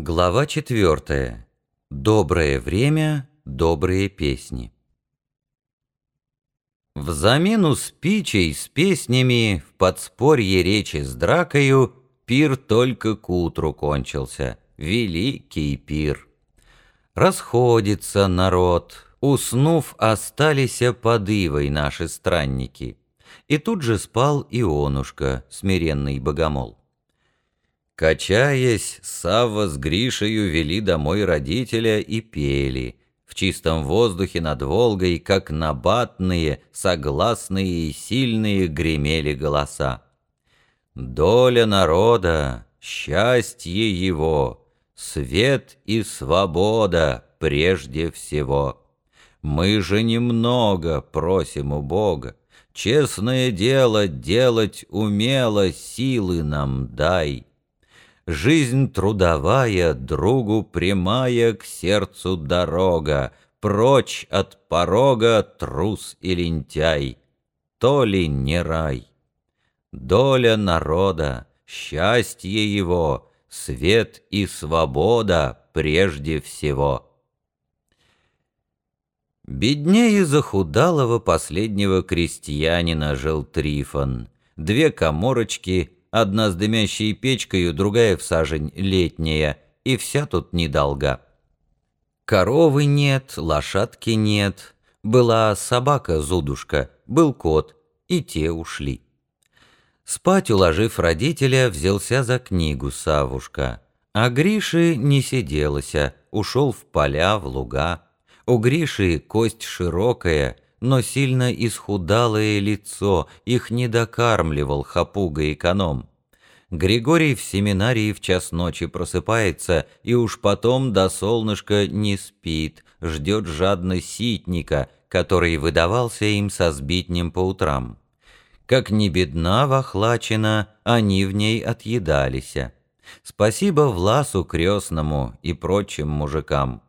Глава четвертая. Доброе время, добрые песни. В замену спичей с песнями в подспорье речи с дракою пир только к утру кончился. Великий пир. Расходится народ, уснув, остались подывой наши странники. И тут же спал Ионушка, смиренный богомол. Качаясь, Савва с Гришею вели домой родителя и пели. В чистом воздухе над Волгой, как набатные, согласные и сильные гремели голоса. Доля народа, счастье его, свет и свобода прежде всего. Мы же немного просим у Бога, честное дело делать умело, силы нам дай. Жизнь трудовая, другу прямая, к сердцу дорога, Прочь от порога трус и лентяй. То ли не рай? Доля народа, счастье его, Свет и свобода прежде всего. Беднее захудалого последнего крестьянина жил Трифон. Две коморочки — Одна с дымящей печкою, другая в сажень летняя, и вся тут недолга. Коровы нет, лошадки нет, была собака-зудушка, был кот, и те ушли. Спать, уложив родителя, взялся за книгу Савушка. А Гриши не сиделся, ушел в поля, в луга. У Гриши кость широкая — но сильно исхудалое лицо, их не докармливал хапуга-эконом. Григорий в семинарии в час ночи просыпается, и уж потом до солнышка не спит, ждет жадно ситника, который выдавался им со сбитнем по утрам. Как не бедна вохлачена, они в ней отъедалися. Спасибо Власу крестному и прочим мужикам.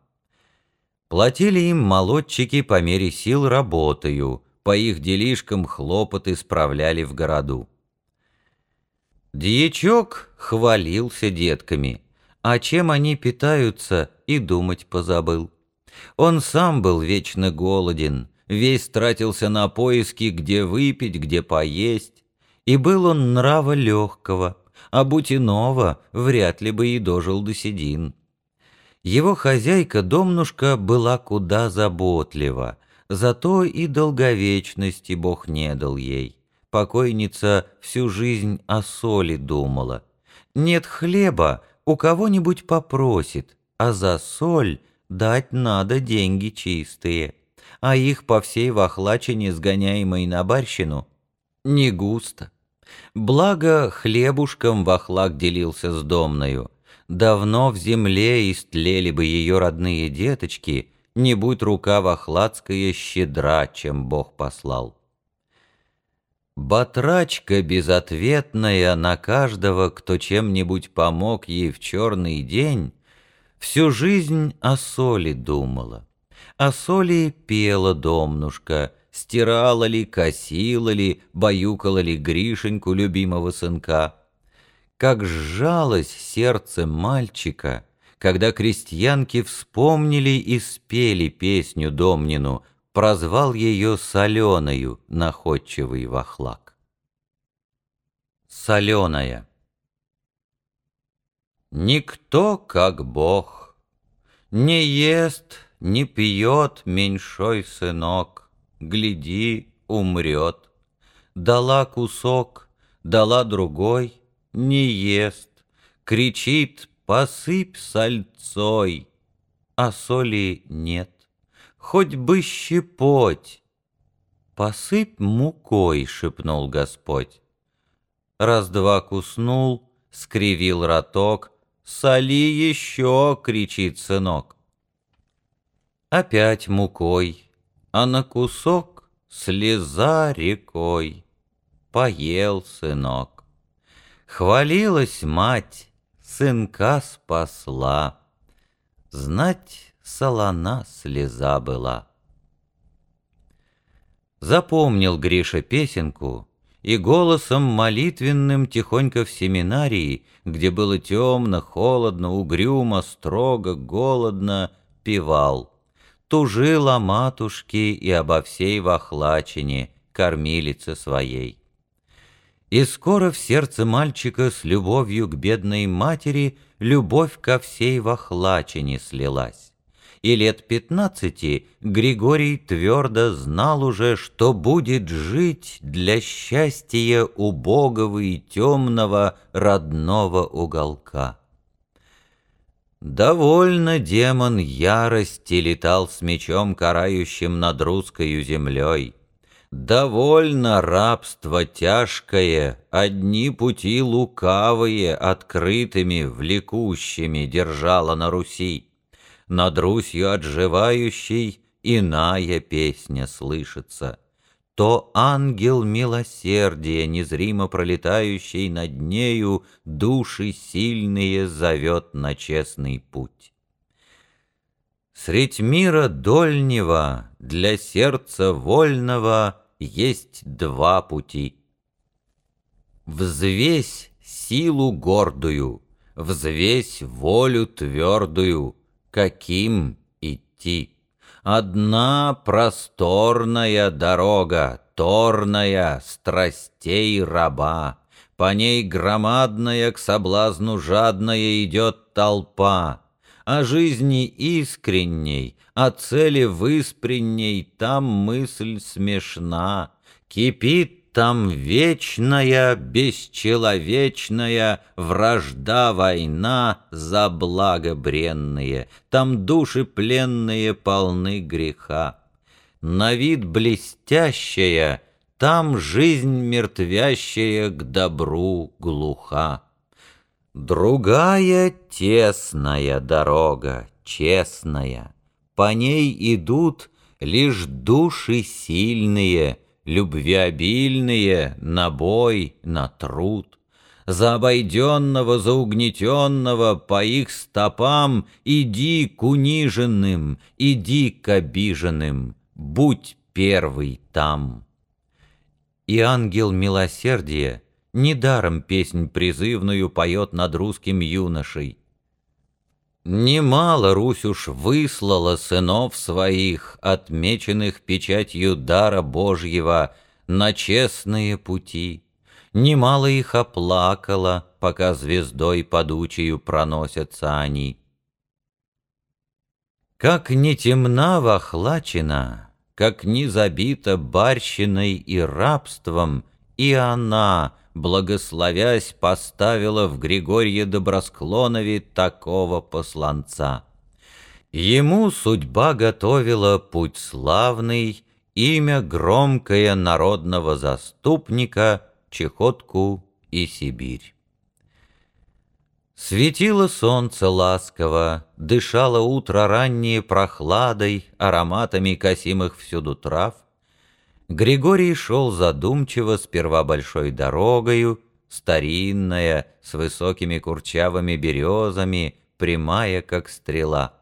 Платили им молодчики по мере сил работаю, по их делишкам хлопоты справляли в городу. Дьячок хвалился детками, а чем они питаются, и думать позабыл. Он сам был вечно голоден, весь тратился на поиски, где выпить, где поесть, и был он нрава легкого, а будь иного, вряд ли бы и дожил до седин. Его хозяйка, домнушка, была куда заботлива, зато и долговечности Бог не дал ей. Покойница всю жизнь о соли думала. Нет хлеба, у кого-нибудь попросит, а за соль дать надо деньги чистые, а их по всей вахлачине, сгоняемой на барщину, не густо. Благо хлебушком вахлак делился с домною, Давно в земле истлели бы ее родные деточки, Не будь рука вахладская щедра, чем Бог послал. Батрачка безответная на каждого, кто чем-нибудь помог ей в черный день, Всю жизнь о соли думала. О соли пела домнушка, Стирала ли, косила ли, баюкала ли Гришеньку, любимого сынка — как сжалось сердце мальчика, когда крестьянки вспомнили и спели песню Домнину, прозвал ее соленою находчивый вахлак. Соленая Никто, как Бог, не ест, не пьет меньшой сынок, гляди, умрет. Дала кусок, дала другой — не ест, кричит «посыпь сальцой», а соли нет, хоть бы щепоть. «Посыпь мукой», — шепнул Господь. Раз-два куснул, скривил роток, «Соли еще!» — кричит сынок. Опять мукой, а на кусок слеза рекой. Поел сынок. Хвалилась мать, сынка спасла. Знать, солона слеза была. Запомнил Гриша песенку и голосом молитвенным тихонько в семинарии, где было темно, холодно, угрюмо, строго, голодно, певал. Тужил о матушке и обо всей вахлачине, кормилице своей. И скоро в сердце мальчика с любовью к бедной матери любовь ко всей вахлачине слилась. И лет пятнадцати Григорий твердо знал уже, что будет жить для счастья убогого и темного родного уголка. Довольно демон ярости летал с мечом карающим над русскою землей. Довольно рабство тяжкое, одни пути лукавые, открытыми, влекущими держала на Руси. Над Русью отживающей иная песня слышится. То ангел милосердия, незримо пролетающий над нею, души сильные зовет на честный путь. Средь мира дольнего, для сердца вольного есть два пути. Взвесь силу гордую, взвесь волю твердую, каким идти. Одна просторная дорога, торная, страстей раба, По ней громадная к соблазну жадная идет толпа, О жизни искренней, о цели выспренней Там мысль смешна, кипит там вечная, бесчеловечная Вражда, война за благо бренные, Там души пленные полны греха. На вид блестящая, там жизнь мертвящая К добру глуха. Другая тесная дорога, честная, По ней идут лишь души сильные — любвеобильные на бой, на труд. За обойденного, за угнетенного по их стопам Иди к униженным, иди к обиженным, Будь первый там. И ангел милосердия Недаром песнь призывную Поет над русским юношей. Немало Русь уж выслала сынов своих, Отмеченных печатью дара Божьего, На честные пути. Немало их оплакала, Пока звездой подучию проносятся они. Как не темна вохлачена, Как не забита барщиной и рабством, И она — благословясь, поставила в Григорье Добросклонове такого посланца. Ему судьба готовила путь славный, имя громкое народного заступника, Чехотку и Сибирь. Светило солнце ласково, дышало утро раннее прохладой, ароматами косимых всюду трав — Григорий шел задумчиво сперва большой дорогою, старинная, с высокими курчавыми березами, прямая, как стрела.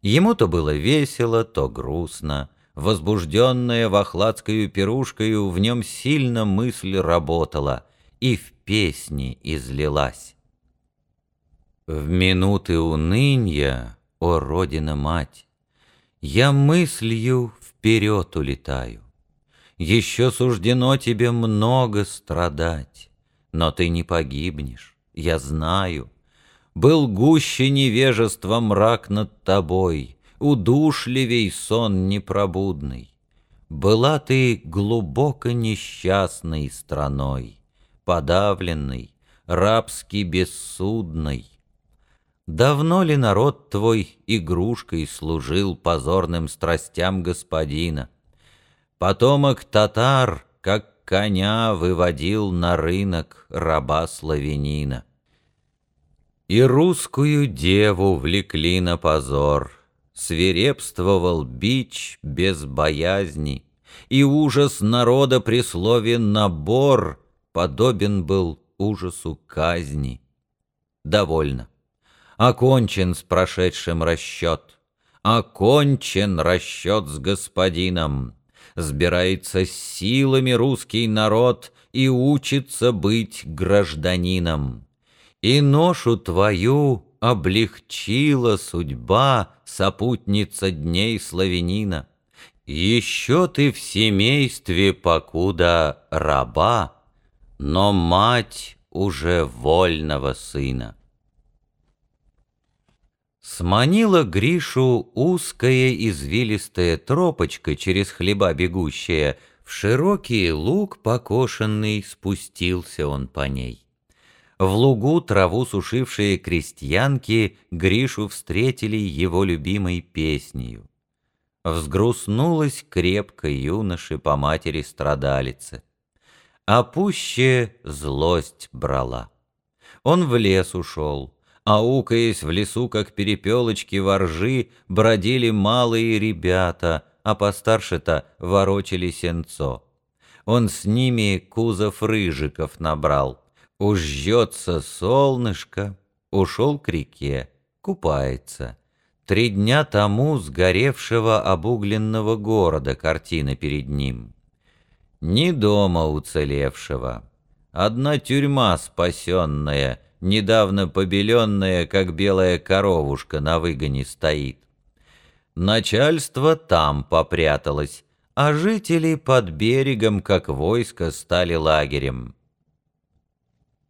Ему то было весело, то грустно. Возбужденная вахладскою пирушкою, в нем сильно мысль работала и в песни излилась. В минуты уныния, о Родина-мать, я мыслью вперед улетаю. Еще суждено тебе много страдать, но ты не погибнешь, я знаю. Был гуще невежества мрак над тобой, удушливей сон непробудный. Была ты глубоко несчастной страной, подавленной, рабски бессудной. Давно ли народ твой игрушкой служил позорным страстям господина? Потомок татар, как коня, выводил на рынок раба-славянина. И русскую деву влекли на позор, Свирепствовал бич без боязни, И ужас народа при слове «набор» Подобен был ужасу казни. Довольно. Окончен с прошедшим расчет. Окончен расчет с господином сбирается силами русский народ и учится быть гражданином. И ношу твою облегчила судьба, сопутница дней славянина. Еще ты в семействе покуда раба, но мать уже вольного сына. Сманила Гришу узкая извилистая тропочка через хлеба бегущая, в широкий луг покошенный спустился он по ней. В лугу траву сушившие крестьянки Гришу встретили его любимой песнею. Взгрустнулась крепко юноши по матери страдалице. А пуще злость брала. Он в лес ушел, аукаясь в лесу, как перепелочки воржи, бродили малые ребята, а постарше-то ворочали сенцо. Он с ними кузов рыжиков набрал. Уж жжется солнышко, ушел к реке, купается. Три дня тому сгоревшего обугленного города картина перед ним. Ни дома уцелевшего, одна тюрьма спасенная, недавно побеленная, как белая коровушка на выгоне стоит. Начальство там попряталось, а жители под берегом, как войско, стали лагерем.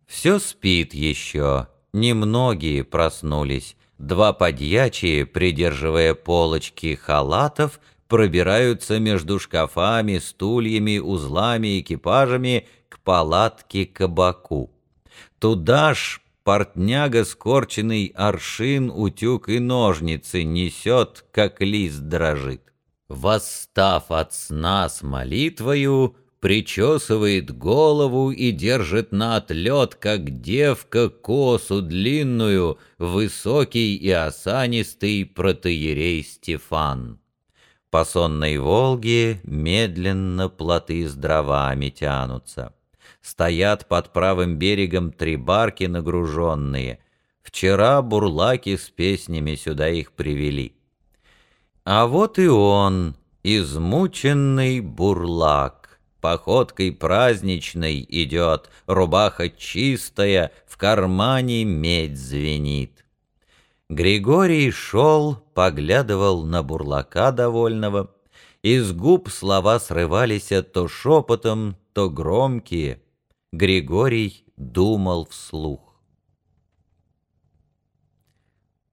Все спит еще, немногие проснулись, Два подьячие, придерживая полочки халатов, пробираются между шкафами, стульями, узлами, экипажами к палатке кабаку. Туда ж портняга скорченный аршин, утюг и ножницы несет, как лист дрожит. Восстав от сна с молитвою, причесывает голову и держит на отлет, как девка, косу длинную, высокий и осанистый протеерей Стефан. По сонной Волге медленно плоты с дровами тянутся. Стоят под правым берегом три барки нагруженные. Вчера бурлаки с песнями сюда их привели. А вот и он, измученный бурлак походкой праздничной идет, рубаха чистая, в кармане медь звенит. Григорий шел, поглядывал на бурлака довольного, из губ слова срывались то шепотом, то громкие. Григорий думал вслух.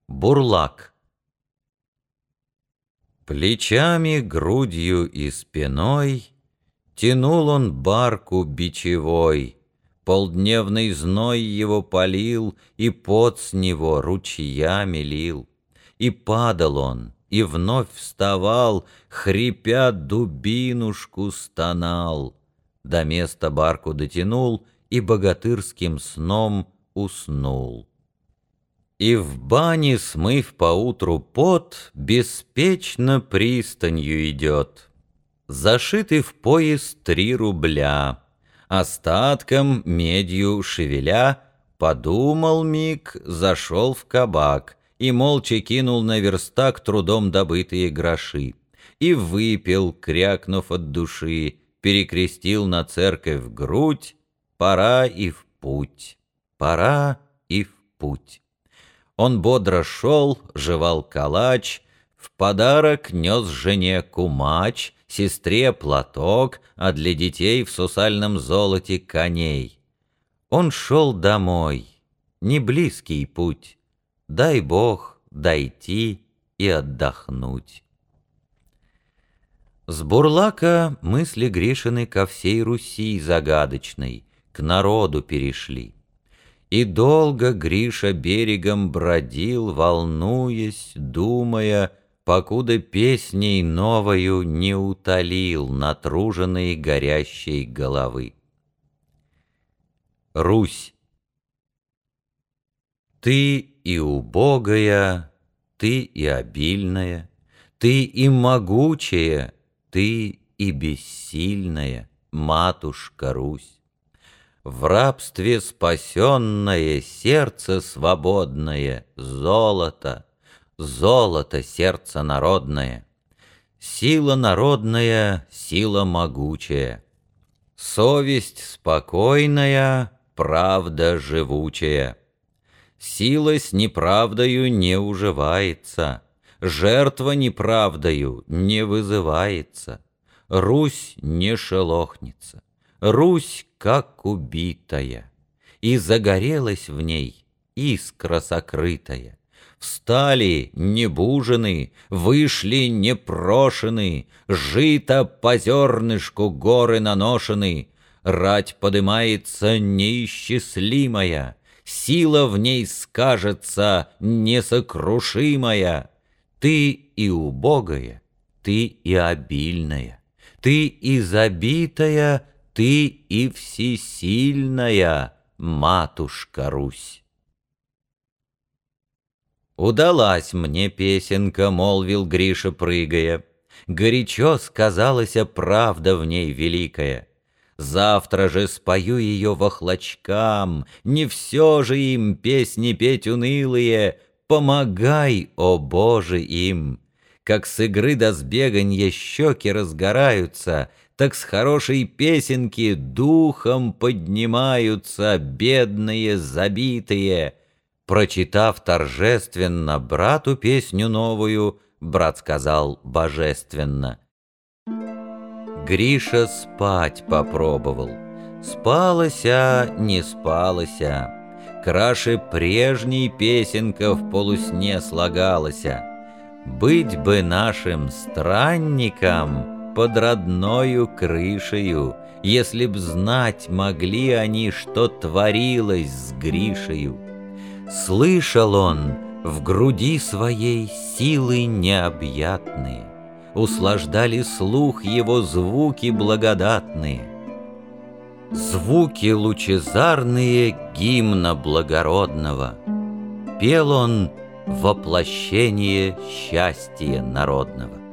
Бурлак Плечами, грудью и спиной Тянул он барку бичевой, Полдневный зной его полил, И пот с него ручьями лил. И падал он, и вновь вставал, Хрипя дубинушку стонал. До места барку дотянул И богатырским сном уснул. И в бане, смыв поутру пот, Беспечно пристанью идет — Зашиты в пояс три рубля, Остатком медью шевеля, Подумал миг, зашел в кабак И молча кинул на верстак Трудом добытые гроши. И выпил, крякнув от души, Перекрестил на церковь грудь, Пора и в путь, пора и в путь. Он бодро шел, жевал калач, В подарок нес жене кумач, сестре платок, а для детей в сусальном золоте коней. Он шел домой, не близкий путь, дай Бог дойти и отдохнуть. С Бурлака мысли Гришины ко всей Руси загадочной, к народу перешли. И долго Гриша берегом бродил, волнуясь, думая, покуда песней новою не утолил натруженные горящей головы. Русь Ты и убогая, ты и обильная, Ты и могучая, ты и бессильная, Матушка Русь. В рабстве спасенное сердце свободное, Золото — золото сердце народное. Сила народная, сила могучая. Совесть спокойная, правда живучая. Сила с неправдою не уживается, Жертва неправдою не вызывается, Русь не шелохнется, Русь как убитая, И загорелась в ней искра сокрытая. Встали небужены, вышли непрошены, Жито по зернышку горы наношены, Рать подымается неисчислимая, Сила в ней скажется несокрушимая. Ты и убогая, ты и обильная, Ты и забитая, ты и всесильная, Матушка Русь. «Удалась мне песенка», — молвил Гриша, прыгая. Горячо сказалась правда в ней великая. Завтра же спою ее вохлочкам, Не все же им песни петь унылые, Помогай, о Боже, им! Как с игры до сбеганья щеки разгораются, Так с хорошей песенки духом поднимаются Бедные, забитые — Прочитав торжественно брату песню новую, брат сказал божественно. Гриша спать попробовал. Спалося, не спалося. Краше прежней песенка в полусне слагалася. Быть бы нашим странникам под родною крышею, Если б знать могли они, что творилось с Гришею. Слышал он в груди своей силы необъятные, Услаждали слух его звуки благодатные. Звуки лучезарные гимна благородного, Пел он воплощение счастья народного.